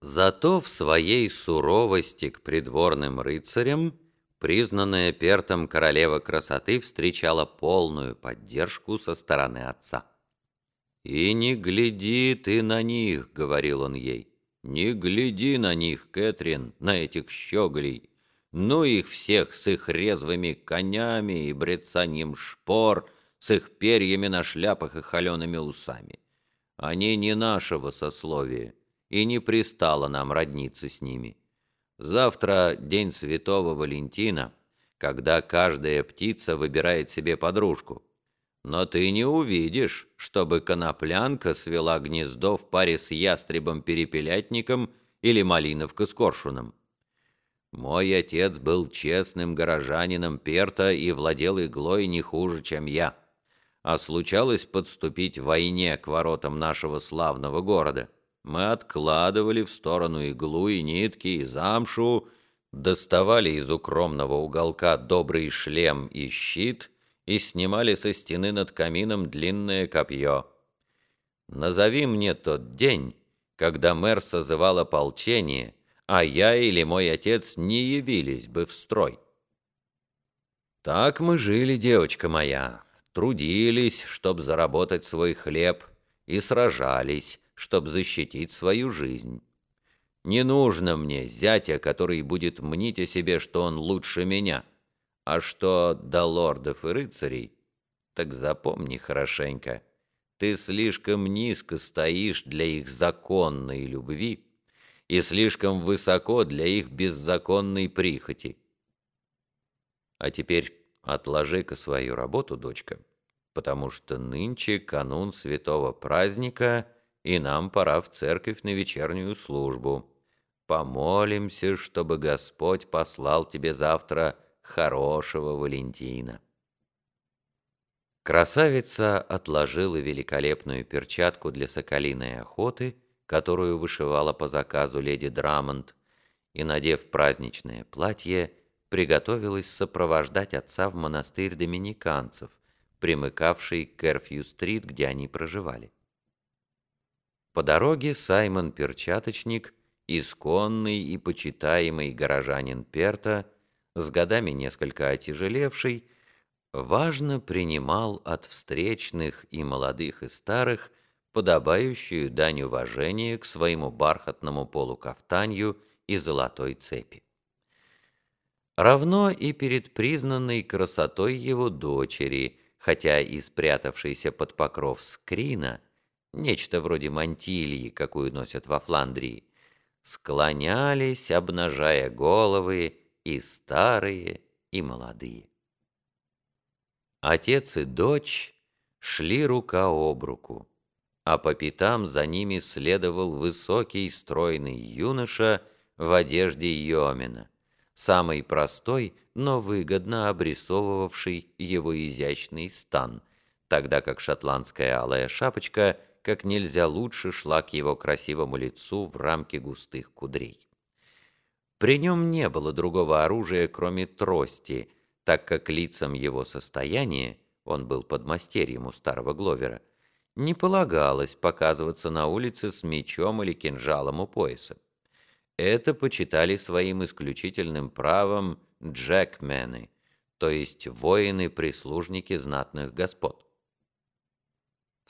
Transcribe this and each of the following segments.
Зато в своей суровости к придворным рыцарям признанная Пертом королева красоты встречала полную поддержку со стороны отца. «И не гляди ты на них», — говорил он ей, — «не гляди на них, Кэтрин, на этих щеголей, ну их всех с их резвыми конями и брецанием шпор, с их перьями на шляпах и холеными усами. Они не нашего сословия, и не пристало нам родниться с ними. Завтра день святого Валентина, когда каждая птица выбирает себе подружку. Но ты не увидишь, чтобы коноплянка свела гнездо в паре с ястребом-перепелятником или малиновка с коршуном. Мой отец был честным горожанином Перта и владел иглой не хуже, чем я. А случалось подступить в войне к воротам нашего славного города. Мы откладывали в сторону иглу и нитки и замшу, доставали из укромного уголка добрый шлем и щит и снимали со стены над камином длинное копье. Назови мне тот день, когда мэр созывал ополчение — а я или мой отец не явились бы в строй. Так мы жили, девочка моя, трудились, чтоб заработать свой хлеб, и сражались, чтоб защитить свою жизнь. Не нужно мне зятя, который будет мнить о себе, что он лучше меня, а что до лордов и рыцарей, так запомни хорошенько, ты слишком низко стоишь для их законной любви, и слишком высоко для их беззаконной прихоти. А теперь отложи-ка свою работу, дочка, потому что нынче канун святого праздника, и нам пора в церковь на вечернюю службу. Помолимся, чтобы Господь послал тебе завтра хорошего Валентина». Красавица отложила великолепную перчатку для соколиной охоты которую вышивала по заказу леди Драмонт, и, надев праздничное платье, приготовилась сопровождать отца в монастырь доминиканцев, примыкавший к Эрфью-стрит, где они проживали. По дороге Саймон Перчаточник, исконный и почитаемый горожанин Перта, с годами несколько отяжелевший, важно принимал от встречных и молодых и старых подобающую дань уважения к своему бархатному полукафтанью и золотой цепи. Равно и перед признанной красотой его дочери, хотя и спрятавшейся под покров скрина, нечто вроде мантильи, какую носят во Фландрии, склонялись, обнажая головы, и старые, и молодые. Отец и дочь шли рука об руку а по пятам за ними следовал высокий стройный юноша в одежде Йомина, самый простой, но выгодно обрисовывавший его изящный стан, тогда как шотландская алая шапочка как нельзя лучше шла к его красивому лицу в рамке густых кудрей. При нем не было другого оружия, кроме трости, так как лицам его состояния, он был подмастерьем у старого Гловера, не полагалось показываться на улице с мечом или кинжалом у пояса. Это почитали своим исключительным правом джекмены, то есть воины-прислужники знатных господ.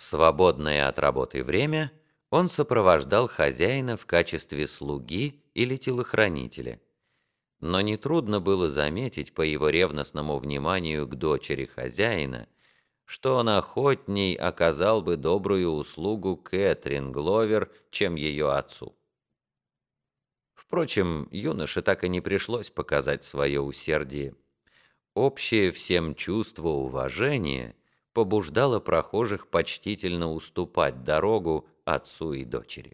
Свободное от работы время он сопровождал хозяина в качестве слуги или телохранителя. Но нетрудно было заметить по его ревностному вниманию к дочери хозяина – что он охотней оказал бы добрую услугу Кэтрин Гловер, чем ее отцу. Впрочем, юноше так и не пришлось показать свое усердие. Общее всем чувство уважения побуждало прохожих почтительно уступать дорогу отцу и дочери.